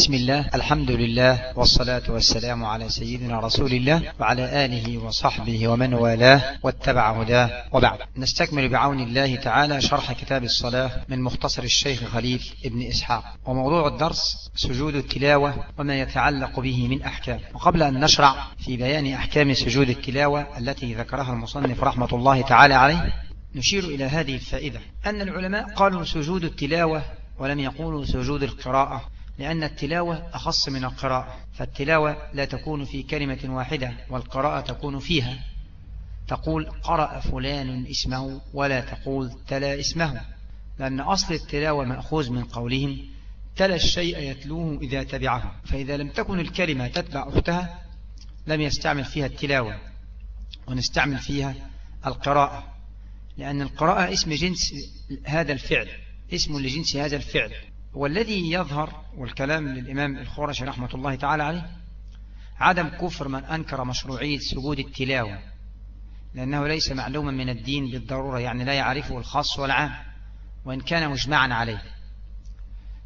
بسم الله الحمد لله والصلاة والسلام على سيدنا رسول الله وعلى آله وصحبه ومن والاه واتبع هداه. وبعد نستكمل بعون الله تعالى شرح كتاب الصلاة من مختصر الشيخ خليل ابن إسحاق. وموضوع الدرس سجود التلاوة وما يتعلق به من أحكام. وقبل أن نشرع في بيان أحكام سجود التلاوة التي ذكرها المصنف رحمة الله تعالى عليه نشير إلى هذه الفائدة. أن العلماء قالوا سجود التلاوة ولم يقولوا سجود القراءة. لأن التلاوة أخص من القراءة فالتلاوة لا تكون في كلمة واحدة والقراءة تكون فيها. تقول قرأ فلان اسمه ولا تقول تلا اسمه لأن أصل التلاوة مأخوذ من قولهم تلا الشيء يتلوه إذا تبعه فإذا لم تكن الكلمة تتبع أختها لم يستعمل فيها التلاوة ونستعمل فيها القراءة لأن القراءة اسم جنس هذا الفعل اسم لجنس هذا الفعل. والذي يظهر والكلام للإمام الخورش رحمة الله تعالى عليه عدم كفر من أنكر مشروعية سجود التلاوة لأنه ليس معلوما من الدين بالضرورة يعني لا يعرفه الخاص والعام وإن كان مجمعا عليه.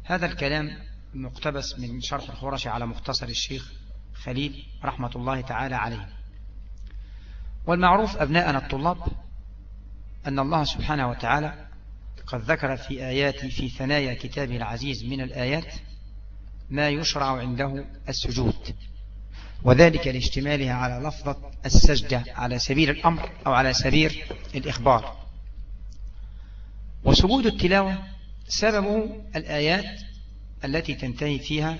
هذا الكلام مقتبس من شرح الخورش على مختصر الشيخ خليل رحمة الله تعالى عليه. والمعروف أبناءنا الطلاب أن الله سبحانه وتعالى قد ذكر في آيات في ثنايا كتابه العزيز من الآيات ما يشرع عنده السجود وذلك لاشتمالها على لفظة السجدة على سبيل الأمر أو على سبيل الإخبار. وسجود التلاوة سببه الآيات التي تنتهي فيها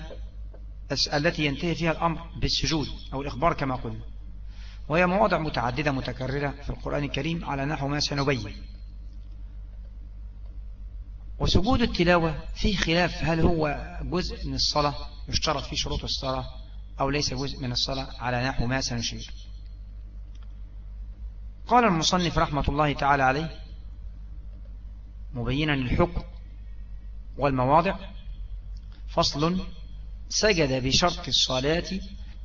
التي ينتهي فيها الأمر بالسجود أو الإخبار كما قلنا. وهي مواضع متعددة متكررة في القرآن الكريم على نحو ما سنبين. وسجود التلاوة فيه خلاف. هل هو جزء من الصلاة يشترط فيه شروط الصلاة أو ليس جزء من الصلاة على نحو ما سنشير؟ قال المصنف رحمة الله تعالى عليه مبينا الحكم والمواضع فصل سجد بشرط الصلاة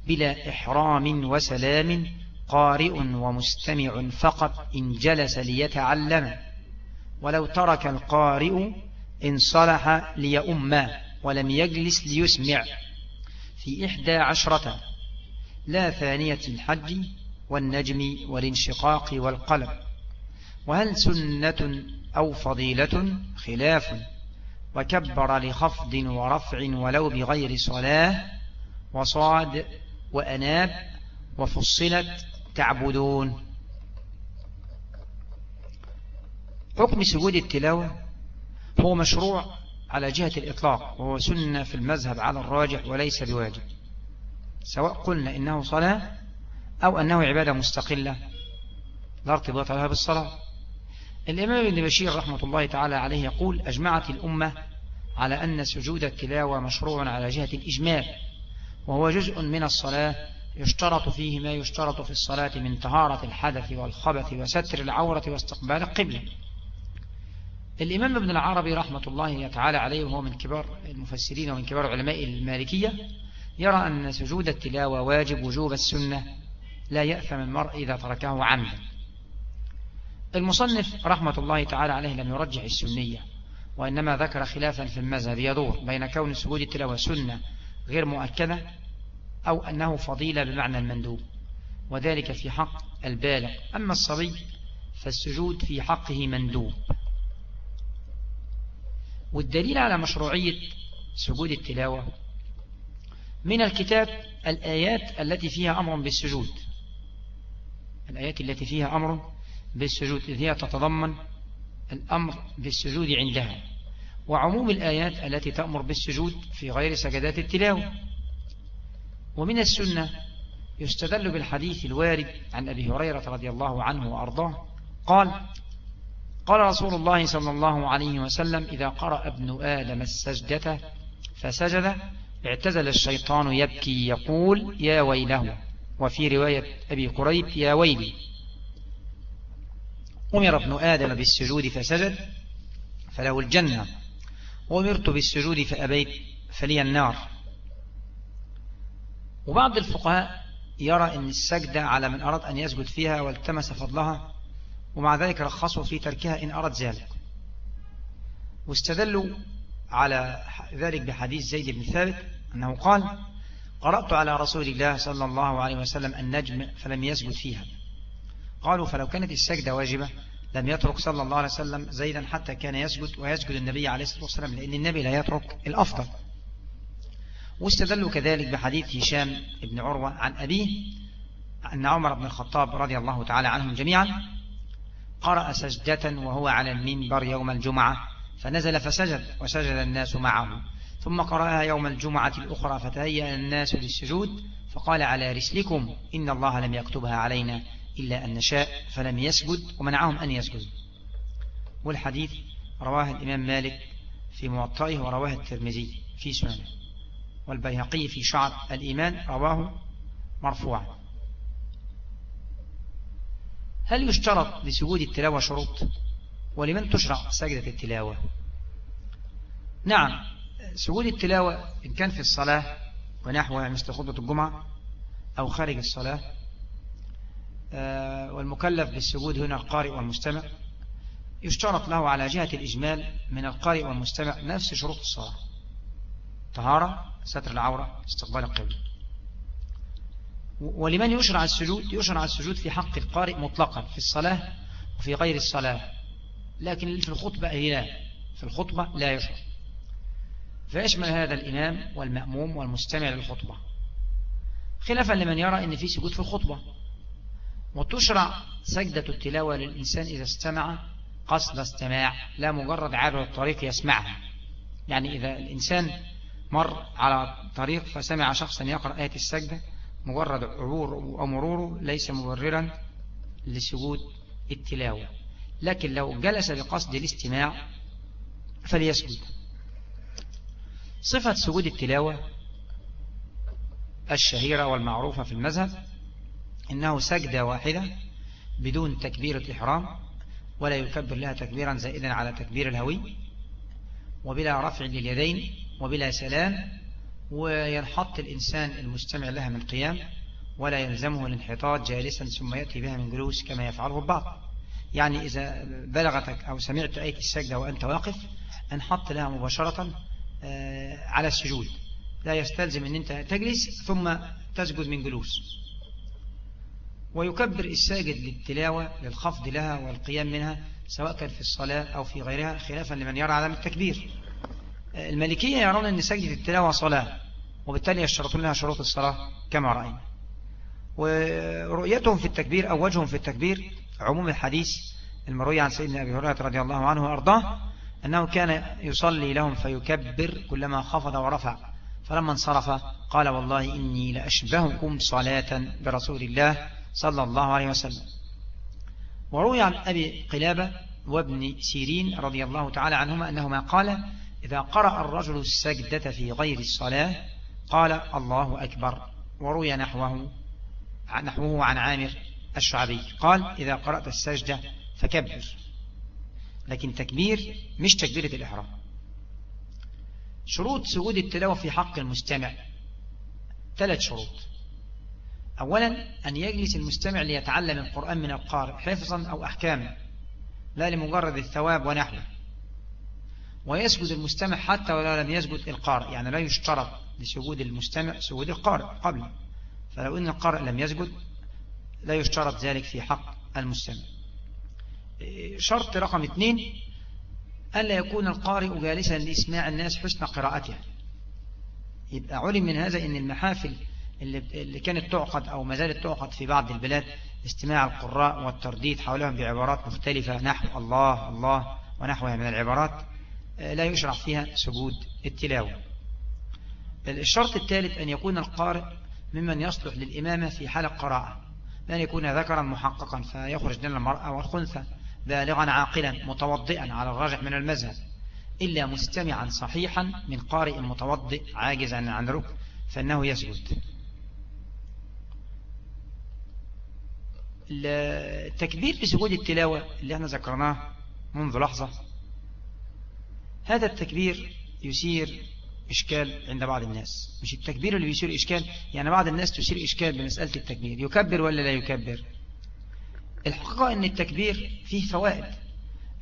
بلا إحرام وسلام قارئ ومستمع فقط إن جلس ليتعلم. ولو ترك القارئ إن صلح ليؤم ولم يجلس ليسمع. في إحدى عشرة لا ثانية الحج والنجم والانشقاق والقلب. وهل سنة أو فضيلة؟ خلاف. وكبر لخفض ورفع ولو بغير صلاة. وصاد وأناب. وفصلت تعبدون. حكم سجود التلاوة هو مشروع على جهة الإطلاق وهو سنة في المذهب على الراجح وليس بواجب. سواء قلنا إنه صلاة أو أنه عبادة مستقلة لا ارتباط لها بالصلاة. الإمام ابن بشير رحمة الله تعالى عليه يقول أجمعت الأمة على أن سجود التلاوة مشروع على جهة الإجمال وهو جزء من الصلاة يشترط فيه ما يشترط في الصلاة من طهارة الحدث والخبث وستر العورة واستقبال القبلة. الإمام ابن العربي رحمة الله تعالى عليه وهو من كبار المفسرين ومن كبار علماء المالكية يرى أن سجود التلاوة واجب وجوب السنة لا يأثم المرء إذا تركه عمدا. المصنف رحمة الله تعالى عليه لم يرجح السنية وإنما ذكر خلافا في المذهب يدور بين كون سجود التلاوة سنة غير مؤكدة أو أنه فضيلة بمعنى المندوب وذلك في حق البالغ. أما الصبي فالسجود في حقه مندوب. والدليل على مشروعية سجود التلاوة من الكتاب الآيات التي فيها أمر بالسجود. الآيات التي فيها أمر بالسجود إذ هي تتضمن الأمر بالسجود عندها. وعموم الآيات التي تأمر بالسجود في غير سجدات التلاوة. ومن السنة يستدل بالحديث الوارد عن أبي هريرة رضي الله عنه وأرضاه قال قال رسول الله صلى الله عليه وسلم إذا قرأ ابن آدم السجدة فسجد اعتزل الشيطان يبكي يقول يا ويله. وفي رواية أبي قريب يا ويلي. أمر ابن آدم بالسجود فسجد فله الجنة. وأمرت بالسجود فأبيت فلي النار. وبعض الفقهاء يرى أن السجدة على من أراد أن يسجد فيها والتمس فضلها ومع ذلك رخصوا في تركها إن أرد ذلك. واستدلوا على ذلك بحديث زيد بن ثابت أنه قال قرأت على رسول الله صلى الله عليه وسلم النجم فلم يسجد فيها. قالوا فلو كانت السجدة واجبة لم يترك صلى الله عليه وسلم زيدا حتى كان يسجد ويسجد النبي عليه الصلاة والسلام لأن النبي لا يترك الأفضل. واستدلوا كذلك بحديث هشام بن عروة عن أبيه أن عمر بن الخطاب رضي الله تعالى عنهم جميعا قرأ سجدة وهو على المنبر يوم الجمعة فنزل فسجد وسجد الناس معه. ثم قرأها يوم الجمعة الأخرى فتهيأ الناس للسجود فقال على رسلكم إن الله لم يكتبها علينا إلا أن نشاء فلم يسجد ومنعهم أن يسجد والحديث رواه الإمام مالك في موطئه ورواه الترمذي في سننه. والبيهقي في شعب الإيمان رواه مرفوعا. هل يشترط لسجود التلاوة شروط؟ ولمن تشرع سجدة التلاوة؟ نعم سجود التلاوة إن كان في الصلاة ونحوها مثل خطبة الجمعة أو خارج الصلاة آه، والمكلف بالسجود هنا القارئ والمستمع يشترط له على جهة الإجمال من القارئ والمستمع نفس شروط الصلاة طهارة ستر العورة استقبال القبل ولمن يشرع السجود يشرع السجود في حق القارئ مطلقا في الصلاة وفي غير الصلاة. لكن في الخطبة لا في الخطبة لا يشرع. فيشمل هذا الإمام والمأموم والمستمع للخطبة. خلافا لمن يرى أن في سجود في الخطبة. وتشرع سجدة التلاوة للإنسان إذا استمع قصد استماع لا مجرد عابر الطريق يسمعها. يعني إذا الإنسان مر على طريق فسمع شخصا يقرأ آية السجدة مجرد عبور أو مروره ليس مبررا لسجود التلاوة لكن لو جلس بقصد الاستماع فليسجد صفة سجود التلاوة الشهيرة والمعروفة في المذهب إنه سجدة واحدة بدون تكبير إحرام ولا يكبر لها تكبيرا زائدا على تكبير الهوي وبلا رفع لليدين وبلا سلام وينحط الإنسان المستمع لها من قيام ولا يلزمه الانحطاط جالسا ثم يأتي بها من جلوس كما يفعله البعض. يعني إذا بلغتك أو سمعت آية السجدة وأنت واقف انحط لها مباشرة آه، على السجود. لا يستلزم أن أنت تجلس ثم تسجد من جلوس. ويكبر الساجد للتلاوة للخفض لها والقيام منها سواء كان في الصلاة أو في غيرها خلافا لمن يرى عدم التكبير. المالكية يرون أن سجدة التلاوة صلاة وبالتالي يشترطون لها شروط الصلاة كما رأينا. ورؤيتهم في التكبير أو وجههم في التكبير عموم الحديث المروي عن سيدنا أبي هريرة رضي الله عنه وأرضاه أنه كان يصلي لهم فيكبر كلما خفض ورفع. فلما انصرف قال والله إني لأشبهكم صلاة برسول الله صلى الله عليه وسلم. وروي عن أبي قلابة وابن سيرين رضي الله تعالى عنهما أنهما قال إذا قرأ الرجل السجدة في غير الصلاة قال الله أكبر وروي نحوه نحوه عن عامر الشعبي قال إذا قرأت السجدة فكبر. لكن تكبير مش تكبيرة الإحرام. شروط سجود التلاوة في حق المستمع. ثلاث شروط. أولا أن يجلس المستمع ليتعلم القرآن من القارئ حفظا أو أحكاما لا لمجرد الثواب ونحوه. ويسجد المستمع حتى ولو لم يسجد القارئ. يعني لا يشترط لسجود المستمع سجود القارئ قبل. فلو أن القارئ لم يسجد لا يشترط ذلك في حق المستمع. شرط رقم اثنين ألا يكون القارئ جالسا لإسماع الناس حسن قراءته. يبقى علم من هذا أن المحافل اللي كانت تعقد أو ما زالت تعقد في بعض البلاد استماع القراء والترديد حولهم بعبارات مختلفة نحو الله الله ونحوها من العبارات. لا يشرع فيها سجود التلاوة. الشرط الثالث أن يكون القارئ ممن يصلح للإمامة في حال القراءة لأن يكون ذكرا محققا فيخرج لنا المرأة والخنثى بالغا عاقلا متوضئا على الراجح من المذهب إلا مستمعا صحيحا من قارئ متوضئ عاجزا عن ركن فإنه يسجد التكبير بسجود التلاوة اللي إحنا ذكرناه منذ لحظة هذا التكبير يثير إشكال عند بعض الناس. مش التكبير اللي بيثير إشكال؟ يعني بعض الناس تثير إشكال بمسألة التكبير يكبر ولا لا يكبر؟ الحقيقة أن التكبير فيه فوائد.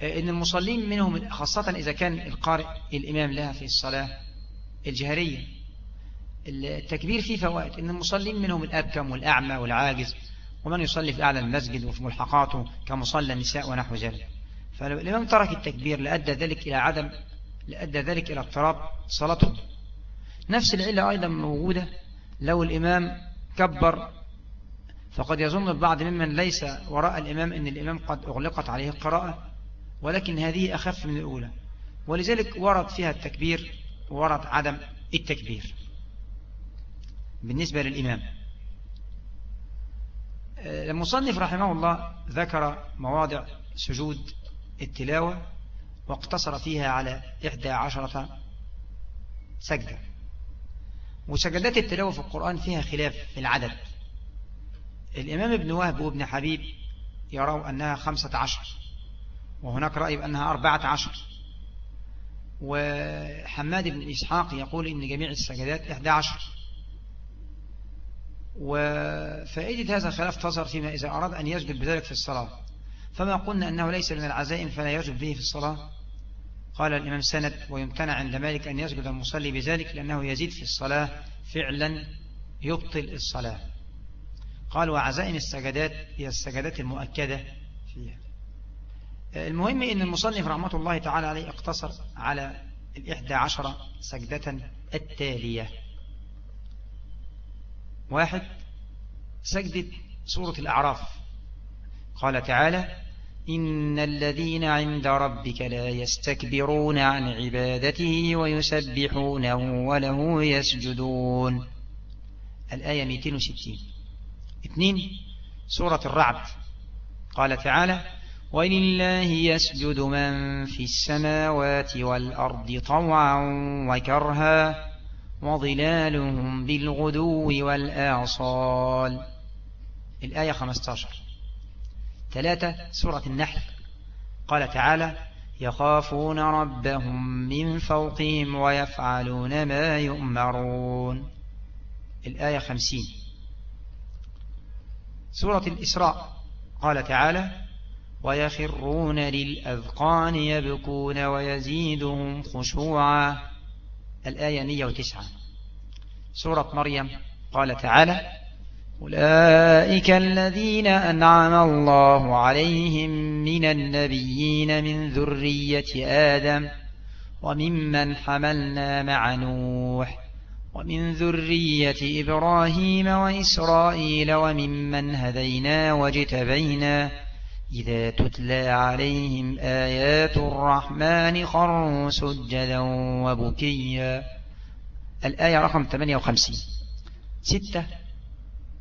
أن المصلين منهم خاصة إذا كان القارئ الإمام لها في الصلاة الجهرية. التكبير فيه فوائد. إن المصلين منهم الأبكم والأعمى والعاجز ومن يصلي في أعلى المسجد وفي ملحقاته كمصلى النساء ونحو ذلك. فلو الإمام ترك التكبير لأدى ذلك إلى عدم لأدى ذلك إلى اضطراب صلاته نفس العلة أيضا موجودة. لو الإمام كبر فقد يظن البعض ممن ليس وراء الإمام أن الإمام قد أغلقت عليه القراءة ولكن هذه أخف من الأولى. ولذلك ورد فيها التكبير ورد عدم التكبير. بالنسبة للإمام. المصنف رحمه الله ذكر مواضع سجود التلاوة واقتصر فيها على إحدى عشرة سجدة. وسجدات التلاوة في القرآن فيها خلاف في العدد. الإمام ابن وهب وابن حبيب يروا أنها خمسة عشر وهناك رأي بأنها أربعة عشر. وحماد بن إسحاق يقول إن جميع السجدات إحدى عشر. وفائدة هذا الخلاف تظهر فيما إذا أراد أن يسجد بذلك في الصلاة. فما قلنا أنه ليس من العزائم فلا يسجد به في الصلاة. قال الإمام سند ويمتنع عند مالك أن يسجد المصلي بذلك لأنه يزيد في الصلاة فعلا يبطل الصلاة. قال وعزائم السجدات هي السجدات المؤكدة فيها. المهم أن المصنف رحمة الله تعالى عليه اقتصر على الإحدى عشر سجدة التالية. واحد سجدة سورة الأعراف. قال تعالى إن الذين عند ربك لا يستكبرون عن عبادته ويسبحونه وله يسجدون. الآية 260 اثنين سورة الرعد. قال تعالى ولله يسجد من في السماوات والأرض طوعا وكرها وظلالهم بالغدو والآصال. الآية 15 ثلاثة سورة النحل. قال تعالى يخافون ربهم من فوقهم ويفعلون ما يؤمرون. الآية خمسين. سورة الإسراء. قال تعالى ويخرون للأذقان يبكون ويزيدهم خشوعا. الآية 109 سورة مريم. قال تعالى أولئك الذين أنعم الله عليهم من النبيين من ذرية آدم وممن حملنا مع نوح ومن ذرية إبراهيم وإسرائيل وممن هدينا واجتبينا إذا تتلى عليهم آيات الرحمن خروا سجدا وبكيا. الآية رقم 58 ستة.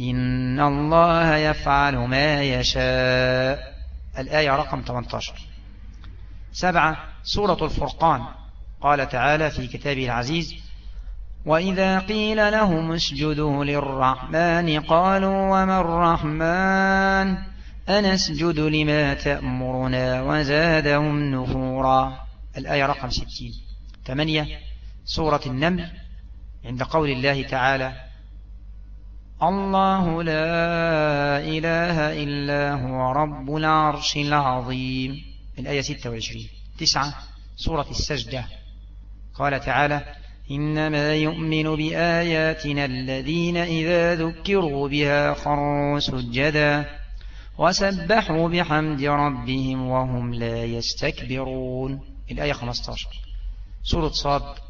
إن الله يفعل ما يشاء. الآية رقم 18 سبعة سورة الفرقان. قال تعالى في كتابه العزيز وإذا قيل لهم اسجدوا للرحمن قالوا وما الرحمن؟ أنسجد لما تأمرنا وزادهم نفورا. الآية رقم 60 ثمانية سورة النمل. عند قول الله تعالى الله لا إله إلا هو رب العرش العظيم. الآية 26 تسعة. سورة السجدة. قال تعالى إنما يؤمن بآياتنا الذين إذا ذكروا بها خروا سجدا وسبحوا بحمد ربهم وهم لا يستكبرون. الآية 15 سورة صاد.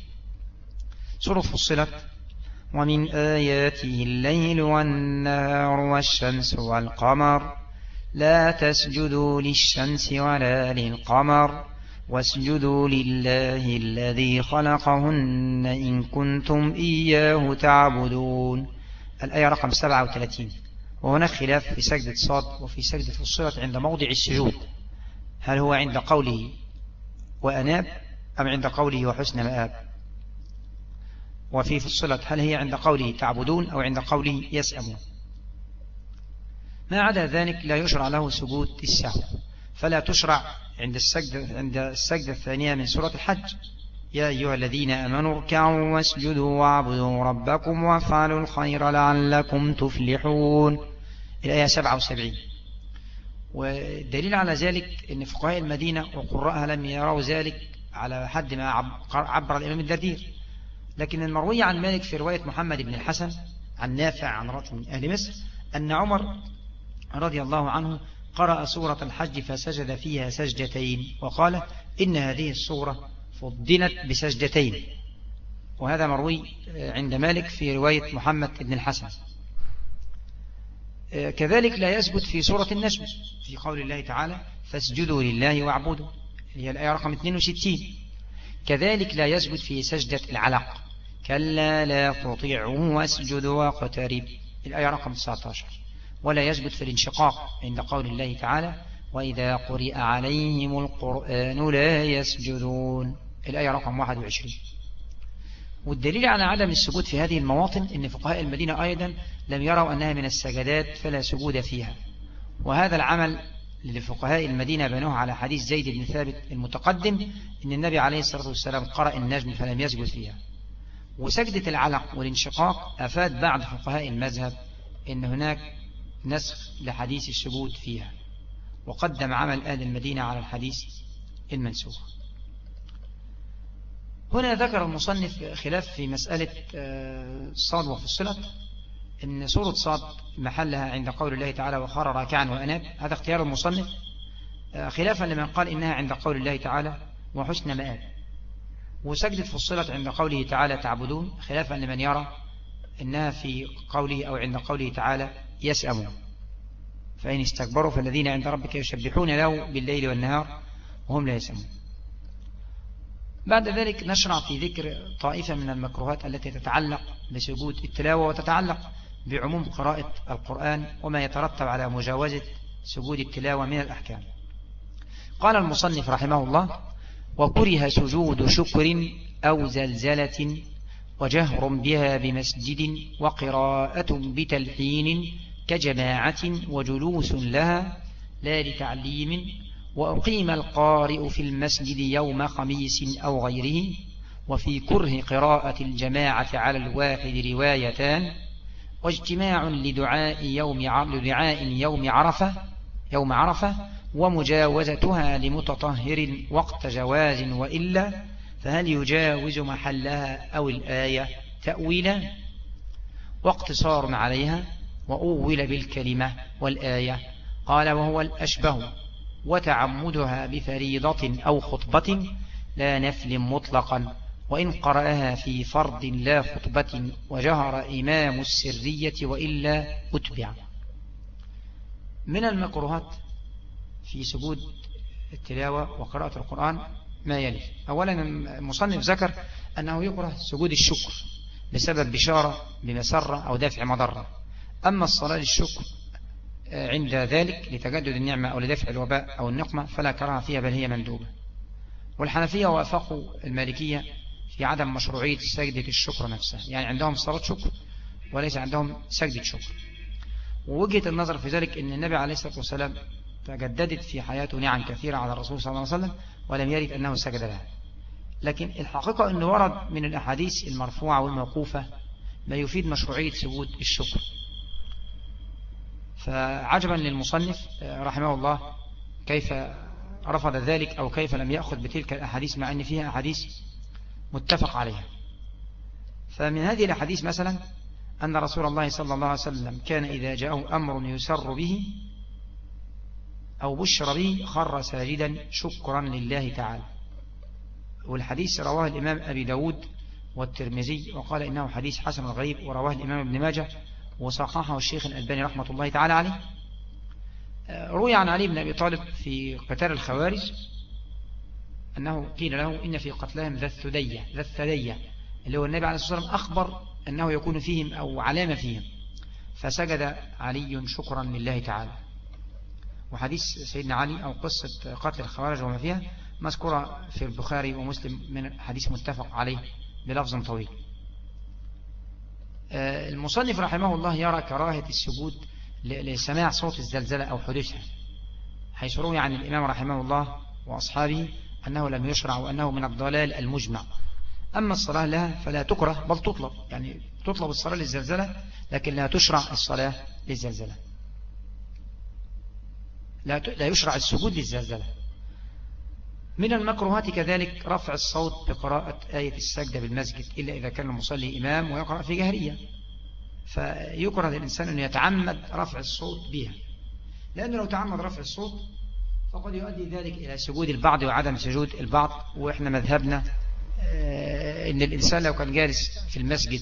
سورة فصلت ومن آياته الليل والنهار والشمس والقمر لا تسجدوا للشمس ولا للقمر واسجدوا لله الذي خلقهن إن كنتم إياه تعبدون. الآية رقم 37 وهناك خلاف في سجدة صاد وفي سجدة فصلت عند موضع السجود. هل هو عند قوله وأناب أم عند قوله وحسن مآب؟ وفي فصلت هل هي عند قوله تعبدون أو عند قوله يسأمون. ما عدا ذلك لا يشرع له سجود السهو فلا تشرع عند السجدة, عند السجدة الثانية من سورة الحج. يا أيها الذين أمنوا اركعوا واسجدوا واعبدوا ربكم وافعلوا الخير لعلكم تفلحون. الآية 77 والدليل على ذلك أن فقهاء المدينة وقراءها لم يروا ذلك على حد ما عبر الإمام الدردير. لكن المروي عن مالك في رواية محمد بن الحسن عن نافع عن رجل من أهل مصر أن عمر رضي الله عنه قرأ سورة الحج فسجد فيها سجدتين وقال إن هذه السورة فضلت بسجدتين. وهذا مروي عند مالك في رواية محمد بن الحسن. كذلك لا يثبت في سورة النجم في قول الله تعالى فاسجدوا لله واعبدوا هي الآية رقم 62 كذلك لا يثبت في سجدة العلق. كلا لا تطيعوا واسجدوا واقترب. الآية رقم 19 ولا يثبت في الانشقاق عند قول الله تعالى وإذا قرئ عليهم القرآن لا يسجدون. الآية رقم 21 والدليل على عدم السجود في هذه المواطن أن فقهاء المدينة أيضا لم يروا أنها من السجدات فلا سجود فيها. وهذا العمل لفقهاء المدينة بنوه على حديث زيد بن ثابت المتقدم أن النبي عليه الصلاة والسلام قرأ النجم فلم يسجد فيها. وسجدة العلق والانشقاق أفاد بعض فقهاء المذهب أن هناك نسخ لحديث السجود فيها وقدم عمل أهل المدينة على الحديث المنسوخ. هنا ذكر المصنف خلاف في مسألة آه، صاد وفصلت إن سورة صاد محلها عند قول الله تعالى وخار راكعا وأناب. هذا اختيار المصنف آه، خلافا لمن قال إنها عند قول الله تعالى وحسن مآب. وسجدة فصلت عند قوله تعالى تعبدون خلافا لمن يرى إنها في قوله أو عند قوله تعالى يسأمون. فإن استكبروا فالذين عند ربك يشبحون له بالليل والنهار وهم لا يسأمون. بعد ذلك نشرع في ذكر طائفة من المكروهات التي تتعلق بسجود التلاوة وتتعلق بعموم قراءة القرآن وما يترتب على مجاوزة سجود التلاوة من الأحكام. قال المصنف رحمه الله وكره سجود شكر أو زلزلة وجهر بها بمسجد وقراءة بتلحين كجماعة وجلوس لها لا لتعليم وأقيم القارئ في المسجد يوم خميس أو غيره وفي كره قراءة الجماعة على الواحد روايتان واجتماع لدعاء يوم عرفة يوم عرفة ومجاوزتها لمتطهر وقت جواز وإلا فهل يجاوز محلها أو الآية تأويلا واقتصار عليها وأول بالكلمة والآية. قال وهو الأشبه وتعمدها بفريضة أو خطبة لا نفل مطلقا وإن قرأها في فرض لا خطبة وجهر إمام السرية وإلا أتبع. من المكروهات في سجود التلاوة وقراءة القرآن ما يلي. أولا المصنف ذكر أنه يكره سجود الشكر بسبب بشارة بمسرة أو دافع مضرة. أما الصلاة للشكر عند ذلك لتجدد النعمة أو لدفع الوباء أو النقمة فلا كراهة فيها بل هي مندوبة. والحنفية وافقوا المالكية في عدم مشروعية سجدة الشكر نفسها. يعني عندهم صلاة شكر وليس عندهم سجدة شكر. ووجهة النظر في ذلك أن النبي عليه الصلاة والسلام تجددت في حياته نعم كثيرة على الرسول صلى الله عليه وسلم ولم يرد أنه سجد لها. لكن الحقيقة أنه ورد من الأحاديث المرفوعة والموقوفة ما يفيد مشروعية سجود الشكر. فعجبا للمصنف رحمه الله كيف رفض ذلك أو كيف لم يأخذ بتلك الأحاديث مع أن فيها أحاديث متفق عليها. فمن هذه الأحاديث مثلا أن رسول الله صلى الله عليه وسلم كان إذا جاءه أمر يسر به أو بشر به خر ساجدا شكرا لله تعالى. والحديث رواه الإمام أبي داود والترمذي وقال إنه حديث حسن غريب ورواه الإمام ابن ماجه وصححه الشيخ الألباني رحمة الله تعالى عليه. آه، روي عن علي بن أبي طالب في قتال الخوارج أنه قيل له إن في قتلهم ذا الثدية ذا الثدية اللي هو النبي عليه الصلاة والسلام أخبر أنه يكون فيهم أو علامة فيهم. فسجد علي شكرا لله تعالى. وحديث سيدنا علي أو قصة قتل الخوارج وما فيها مذكورة في البخاري ومسلم من حديث متفق عليه بلفظ طويل. آه، المصنف رحمه الله يرى كراهة السجود لسماع صوت الزلزلة أو حدوثها حيث روي عن الإمام رحمه الله وأصحابه أنه لم يشرع وأنه من الضلال المجمع. أما الصلاة لها فلا تكره بل تطلب. يعني تطلب الصلاة للزلزلة لكن لا تشرع الصلاة للزلزلة. لا لا يشرع السجود للزلزلة. من المكروهات كذلك رفع الصوت بقراءة آية السجدة بالمسجد إلا إذا كان المصلي إمام ويقرأ في جهرية. فيكره للإنسان أن يتعمد رفع الصوت بها. لأنه لو تعمد رفع الصوت فقد يؤدي ذلك إلى سجود البعض وعدم سجود البعض وإحنا مذهبنا إن الإنسان لو كان جالس في المسجد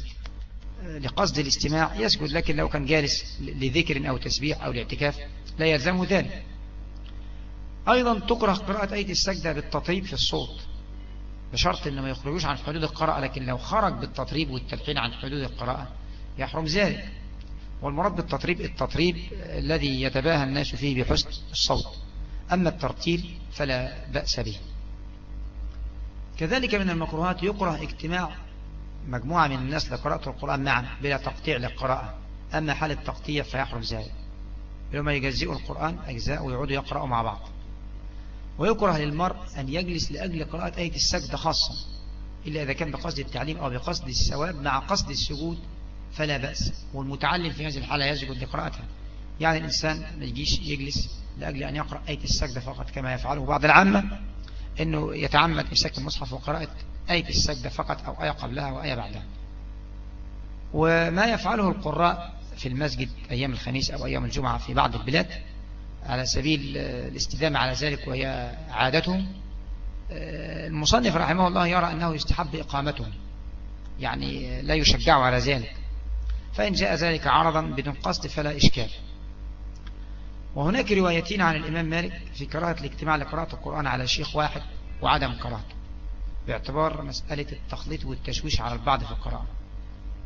آه، لقصد الاستماع يسجد لكن لو كان جالس لذكر أو تسبيح أو لاعتكاف لا يلزمه ذلك. أيضا تكره قراءة أيدي السجدة بالتطريب في الصوت. بشرط أنه ما يخرجوش عن حدود القراءة لكن لو خرج بالتطريب والتلحين عن حدود القراءة يحرم ذلك. والمراد بالتطريب التطريب الذي يتباهى الناس فيه بحسن الصوت. أما الترتيل فلا بأس به. كذلك من المكروهات يكره اجتماع مجموعة من الناس لقراءة القرآن معا بلا تقطيع للقراءة. أما حال التقطيع فيحرم ذلك. لما يجزئوا القرآن أجزاء ويعودوا يقرأوا مع بعض. ويكره للمرء أن يجلس لأجل قراءة آية السجد خاصة إلا إذا كان بقصد التعليم أو بقصد الثواب مع قصد السجود فلا بأس. والمتعلم في هذه الحالة يسجد لقراءتها يعني الإنسان ما يجيش يجلس لأجل أن يقرأ آية السجدة فقط كما يفعله بعض العامة. أنه يتعمد إمساك المصحف وقراءة آية السجدة فقط أو آية قبلها وآية بعدها. وما يفعله القراء في المسجد أيام الخميس أو أيام الجمعة في بعض البلاد على سبيل الاستدامة على ذلك وهي عادتهم المصنف رحمه الله يرى أنه يستحب إقامتهم يعني لا يشجعوا على ذلك فإن جاء ذلك عرضا بدون قصد فلا إشكال. وهناك روايتين عن الإمام مالك في كراهة الاجتماع لقراءة القرآن على شيخ واحد وعدم قراءته باعتبار مسألة التخليط والتشويش على البعض في القراءة.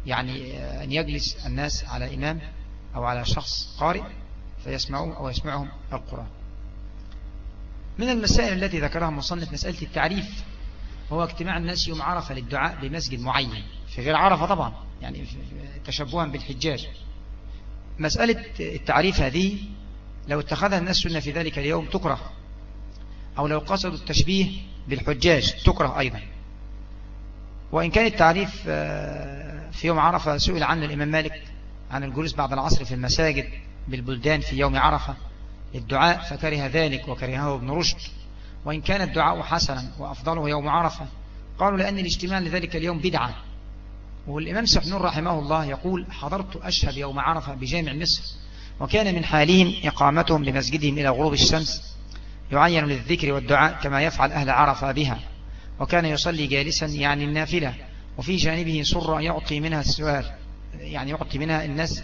يعني أن يجلس الناس على إمام أو على شخص قارئ فيسمعهم أو يسمعهم القرآن. من المسائل التي ذكرها المصنف مسألة التعريف هو اجتماع الناس يوم عرفة للدعاء بمسجد معين في غير عرفة طبعا يعني تشبها بالحجاج. مسألة التعريف هذه لو اتخذها الناس سنة في ذلك اليوم تكره أو لو قصدوا التشبيه بالحجاج تكره أيضا. وإن كان التعريف آه، في يوم عرفة سئل عنه الإمام مالك عن الجلوس بعد العصر في المساجد بالبلدان في يوم عرفة الدعاء فكره ذلك وكرهه ابن رشد. وإن كان الدعاء حسنا وأفضله يوم عرفة قالوا لأن الاجتماع لذلك اليوم بدعة. والإمام سحنون رحمه الله يقول حضرت أشهد يوم عرفة بجامع مصر. وكان من حالهم إقامتهم لمسجدهم إلى غروب الشمس يعين للذكر والدعاء كما يفعل أهل عرفة بها وكان يصلي جالسا يعني النافلة وفي جانبه سرة يعطي منها السؤال يعني يعطي منها الناس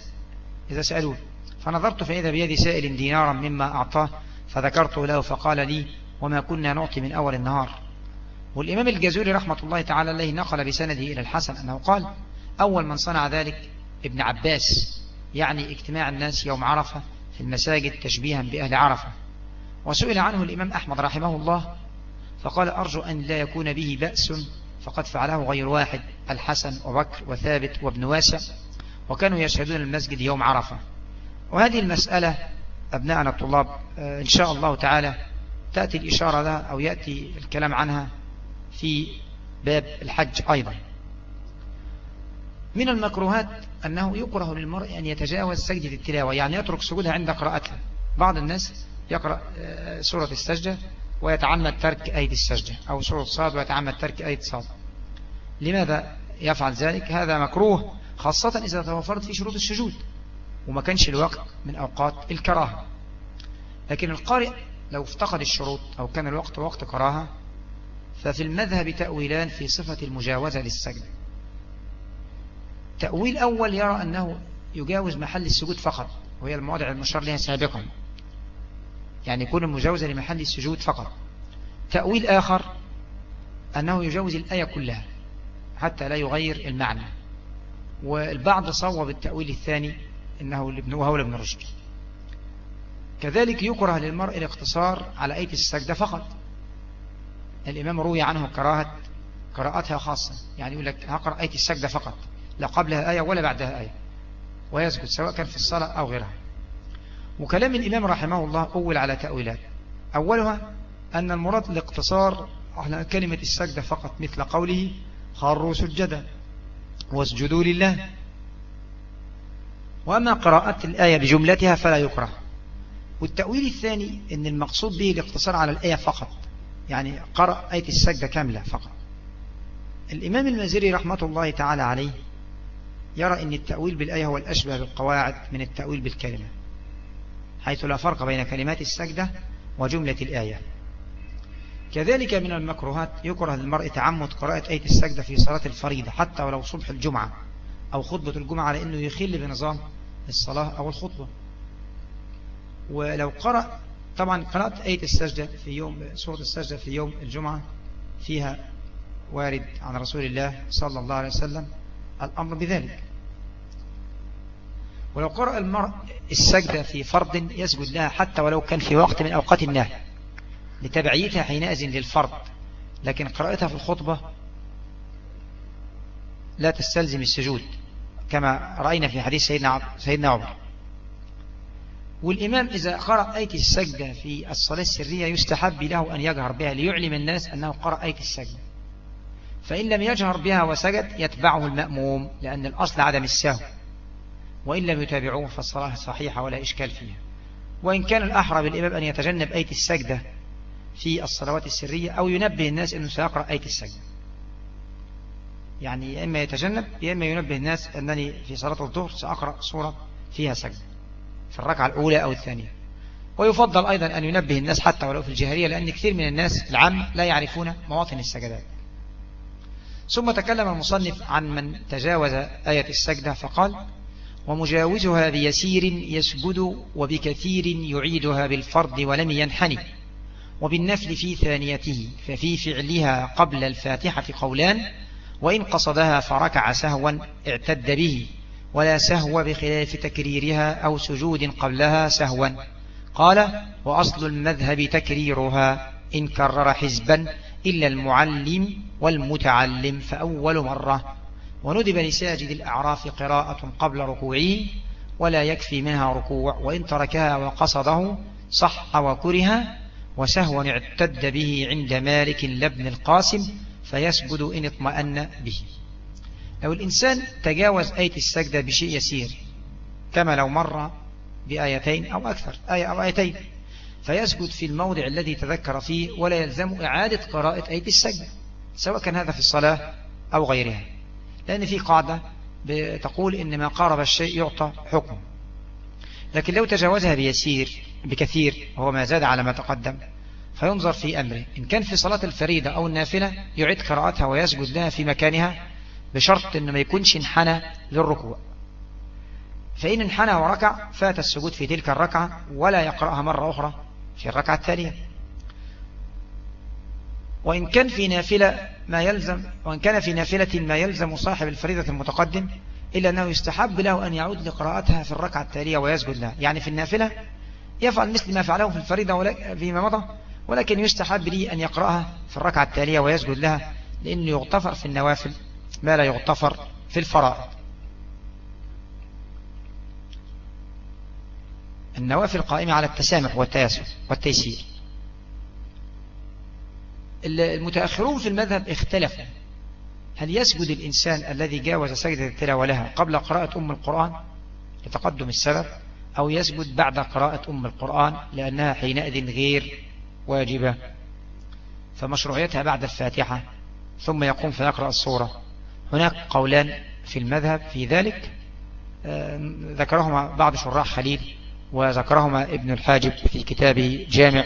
إذا سألوه فنظرت فإذا بيدي سائل دينارا مما أعطاه فذكرت له فقال لي وما كنا نعطي من أول النهار. والإمام الجزوري رحمة الله تعالى عليه نقل بسنده إلى الحسن أنه قال أول من صنع ذلك ابن عباس. يعني اجتماع الناس يوم عرفة في المساجد تشبيها بأهل عرفة. وسئل عنه الإمام أحمد رحمه الله فقال أرجو أن لا يكون به بأس فقد فعله غير واحد الحسن وبكر وثابت وابن واسع وكانوا يشهدون المسجد يوم عرفة. وهذه المسألة أبناءنا الطلاب آه، إن شاء الله تعالى تأتي الإشارة لها أو يأتي الكلام عنها في باب الحج أيضا. من المكروهات أنه يكره للمرء أن يتجاوز سجدة التلاوة يعني يترك سجودها عند قراءتها. بعض الناس يقرأ آه، سورة السجدة ويتعمد ترك أيدي السجدة أو سورة صاد ويتعمد ترك أيدي صاد لماذا يفعل ذلك؟ هذا مكروه خاصة إذا توفرت في شروط السجود وما كانش الوقت من أوقات الكراهة. لكن القارئ لو افتقد الشروط أو كان الوقت وقت كراهة ففي المذهب تأويلان في صفة المجاوزة للسجد. تأويل أول يرى أنه يجاوز محل السجود فقط وهي المواضع المشار لها سابقا. يعني يكون مجاوزة لمحل السجود فقط. تأويل آخر أنه يجوز الآية كلها حتى لا يغير المعنى. والبعض صوب التأويل الثاني إنه لابن وهو لابن رشد. كذلك يكره للمرء الاقتصار على آية السجدة فقط. الإمام روي عنه كراهة قراءتها خاصة. يعني يقول لك هقرأ آية السجدة فقط. لا قبلها آية ولا بعدها آية ويسجد سواء كان في الصلاة أو غيرها. وكلام الإمام رحمه الله أول على تأويلات. أولها أن المراد الاقتصار على كلمة السجدة فقط مثل قوله خروا سجدا واسجدوا لله. وأما قراءة الآية بجملتها فلا يكره. والتأويل الثاني أن المقصود به الاقتصار على الآية فقط يعني قرأ آية السجدة كاملة فقط. الإمام المزيري رحمة الله تعالى عليه يرى أن التأويل بالآية هو الأشبه بالقواعد من التأويل بالكلمة حيث لا فرق بين كلمات السجدة وجملة الآية. كذلك من المكروهات يكره للمرء تعمد قراءة آية السجدة في صلاة الفريضة حتى ولو صبح الجمعة أو خطبة الجمعة لأنه يخل بنظام الصلاة أو الخطبة. ولو قرأ طبعا قراءة آية السجدة في يوم سورة السجدة في يوم الجمعة فيها وارد عن رسول الله صلى الله عليه وسلم الأمر بذلك. ولو قرأ المرء السجدة في فرض يسجد لها حتى ولو كان في وقت من أوقات النهي لتبعيتها حينئذ للفرض لكن قراءتها في الخطبة لا تستلزم السجود كما رأينا في حديث سيدنا سيدنا عمر. والإمام إذا قرأ آية السجدة في الصلاة السرية يستحب له أن يجهر بها ليعلم الناس أنه قرأ آية السجدة. فإن لم يجهر بها وسجد يتبعه المأموم لأن الأصل عدم السهو. وإن لم يتابعوه فالصلاة صحيحة ولا إشكال فيها. وإن كان الأحرى بالإمام أن يتجنب آية السجدة في الصلوات السرية أو ينبه الناس أنه سيقرأ آية السجدة. يعني يا إما يتجنب يا إما ينبه الناس أنني في صلاة الظهر سأقرأ سورة فيها سجدة في الركعة الأولى أو الثانية. ويفضل أيضا أن ينبه الناس حتى ولو في الجهرية لأن كثير من الناس العام لا يعرفون مواطن السجدات. ثم تكلم المصنف عن من تجاوز آية السجدة فقال ومجاوزها بيسير يسجد وبكثير يعيدها بالفرض ولم ينحني وبالنفل في ثانيته ففي فعلها قبل الفاتحة قولان وإن قصدها فركع سهوا اعتد به ولا سهو بخلاف تكريرها أو سجود قبلها سهوا قال وأصل المذهب تكريرها إن كرر حزبا إلا المعلم والمتعلم فأول مرة. وندب لساجد الأعراف قراءة قبل ركوعه ولا يكفي منها ركوع وإن تركها وقصده صح وكره وسهوا اعتد به عند مالك لابن القاسم فيسجد إن اطمأن به. لو الإنسان تجاوز آية السجدة بشيء يسير كما لو مر بآيتين أو أكثر آية أو آيتين فيسجد في الموضع الذي تذكر فيه ولا يلزم إعادة قراءة آية السجدة سواء كان هذا في الصلاة أو غيرها. لأن في قاعدة بتقول إن ما قارب الشيء يعطى حكم. لكن لو تجاوزها بيسير بكثير وهو ما زاد على ما تقدم فينظر في أمره. إن كان في صلاة الفريدة أو النافلة يعيد قراءتها ويسجد لها في مكانها بشرط أنه ما يكونش انحنى للركوع فإن انحنى وركع فات السجود في تلك الركعة ولا يقرأها مرة أخرى في الركعة الثانية وإن كان في نافلة ما يلزم وإن كان في نافلة ما يلزم صاحب الفريضة المتقدم إلا أنه يستحب له أن يعود لقراءتها في الركعة التالية ويسجد لها. يعني في النافلة يفعل مثل ما فعله في الفريضة فيما مضى ولكن يستحب لي أن يقرأها في الركعة التالية ويسجد لها لأنه يغتفر في النوافل ما لا يغتفر في الفرائض. النوافل قائمة على التسامح والتياسر والتيسير. المتأخرون في المذهب اختلفوا. هل يسجد الإنسان الذي جاوز سجدة التلاوة لها قبل قراءة أم القرآن لتقدم السبب أو يسجد بعد قراءة أم القرآن لأنها حينئذ غير واجبة؟ فمشروعيتها بعد الفاتحة ثم يقوم فيقرأ الصورة هناك قولان في المذهب في ذلك ذكرهما بعض شراح خليل وذكرهما ابن الحاجب في كتابه جامع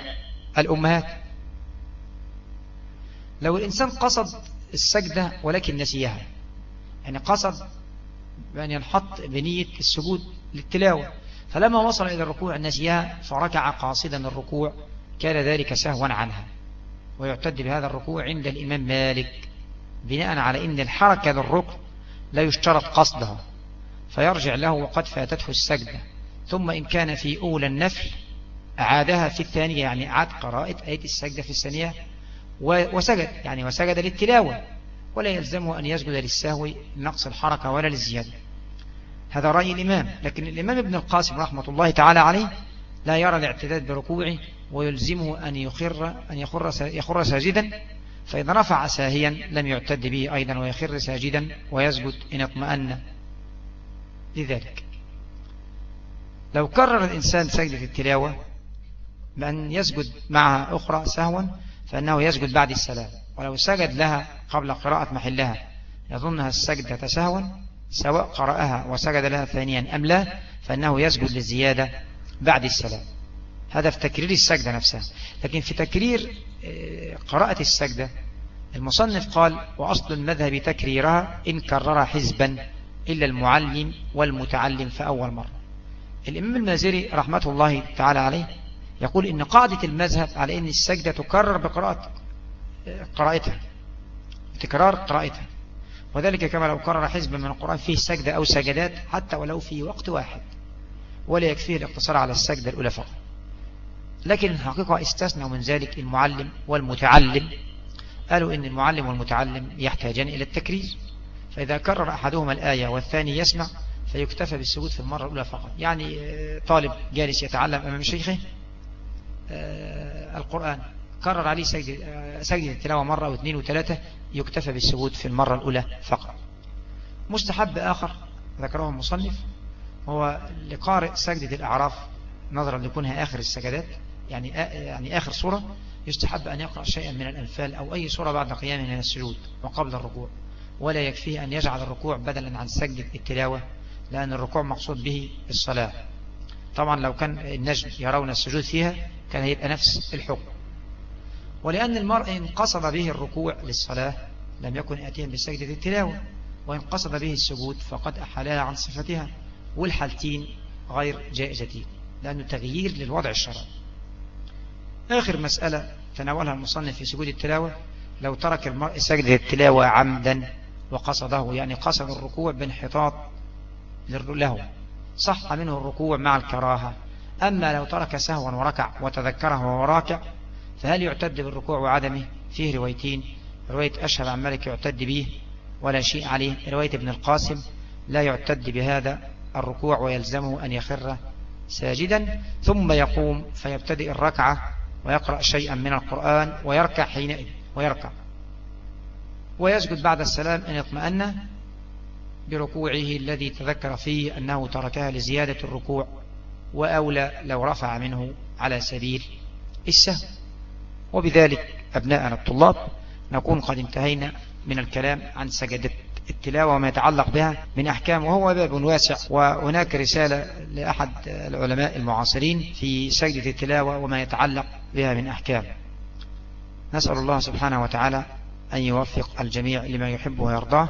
الأمهات. لو الإنسان قصد السجدة ولكن نسيها يعني قصد بأن ينحط بنية السجود للتلاوة فلما وصل إلى الركوع نسيها فركع قاصدا الركوع كان ذلك سهوا عنها ويعتد بهذا الركوع عند الإمام مالك بناء على أن الحركة للركن لا يشترط قصدها فيرجع له وقد فاتته السجدة. ثم إن كان في أولى النفل أعادها في الثانية يعني أعاد قراءة آية السجدة في الثانية وسجد يعني وسجد للتلاوة ولا يلزمه أن يسجد للسهو نقص الحركة ولا للزيادة. هذا رأي الإمام لكن الإمام ابن القاسم رحمة الله تعالى عليه لا يرى الاعتداد بركوعه ويلزمه أن يخر, أن يخر, يخر ساجدا فإذا رفع ساهيا لم يعتد به أيضا ويخر ساجدا ويسجد إن اطمأن. لذلك. لو كرر الإنسان سجدة التلاوة بأن يسجد معها أخرى سهوا فإنه يسجد بعد السلام. ولو سجد لها قبل قراءة محلها يظنها السجدة سهوا سواء قرأها وسجد لها ثانيا أم لا فإنه يسجد للزيادة بعد السلام. هذا في تكرير السجدة نفسها. لكن في تكرير آه، قراءة السجدة المصنف قال وأصل المذهب تكريرها إن كرر حزبا إلا المعلم والمتعلم في أول مرة. الإمام المازري رحمة الله تعالى عليه يقول إن قاعدة المذهب على إن السجدة تكرر بقراءة قراءتها تكرار قراءتها. وذلك كما لو كرر حزب من القرآن فيه سجدة أو سجدات حتى ولو في وقت واحد ولا يكفيه الاقتصار على السجدة الأولى فقط. لكن الحقيقة استثنوا من ذلك المعلم والمتعلم. قالوا إن المعلم والمتعلم يحتاجان إلى التكرير فإذا كرر أحدهما الآية والثاني يسمع فيكتفى بالسجود في المرة الأولى فقط. يعني آه، طالب جالس يتعلم أمام شيخه آه، القرآن. كرر عليه سجد آه، سجد التلاوة مرة واثنين وثلاثة يكتفى بالسجود في المرة الأولى فقط. مستحب آخر ذكره المصنف هو لقارئ سجدة الأعراف نظرا لكونها آخر السجدات يعني يعني آخر سورة يستحب أن يقرأ شيئا من الأنفال أو أي سورة بعد قيامه من السجود وقبل الركوع. ولا يكفيه أن يجعل الركوع بدلا عن سجدة التلاوة لأن الركوع مقصود به الصلاة. طبعا لو كان النجم يرون السجود فيها كان يبقى نفس الحكم. ولأن المرء إن قصد به الركوع للصلاة لم يكن آتيا بسجدة التلاوة وإن قصد به السجود فقد أحلاها عن صفتها والحالتين غير جائزتين لأنه تغيير للوضع الشرعي. آخر مسألة تناولها المصنف في سجود التلاوة لو ترك المرء سجدة التلاوة عمدا وقصده يعني قصد الركوع بانحطاط له. صح منه الركوع مع الكراهة. أما لو ترك سهوا وركع وتذكره وهو راكع فهل يعتد بالركوع وعدمه؟ فيه روايتين. رواية أشهب عن مالك يعتد به ولا شيء عليه. رواية ابن القاسم لا يعتد بهذا الركوع ويلزمه أن يخر ساجدا ثم يقوم فيبتدئ الركعة ويقرأ شيئا من القرآن ويركع حينئذ ويركع. ويسجد بعد السلام إن اطمأن بركوعه الذي تذكر فيه أنه تركها لزيادة الركوع وأولى لو رفع منه على سبيل السهو. وبذلك أبناءنا الطلاب نكون قد انتهينا من الكلام عن سجدة التلاوة وما يتعلق بها من أحكام وهو باب واسع وهناك رسالة لأحد العلماء المعاصرين في سجدة التلاوة وما يتعلق بها من أحكام. نسأل الله سبحانه وتعالى أن يوفق الجميع لما يحب ويرضاه.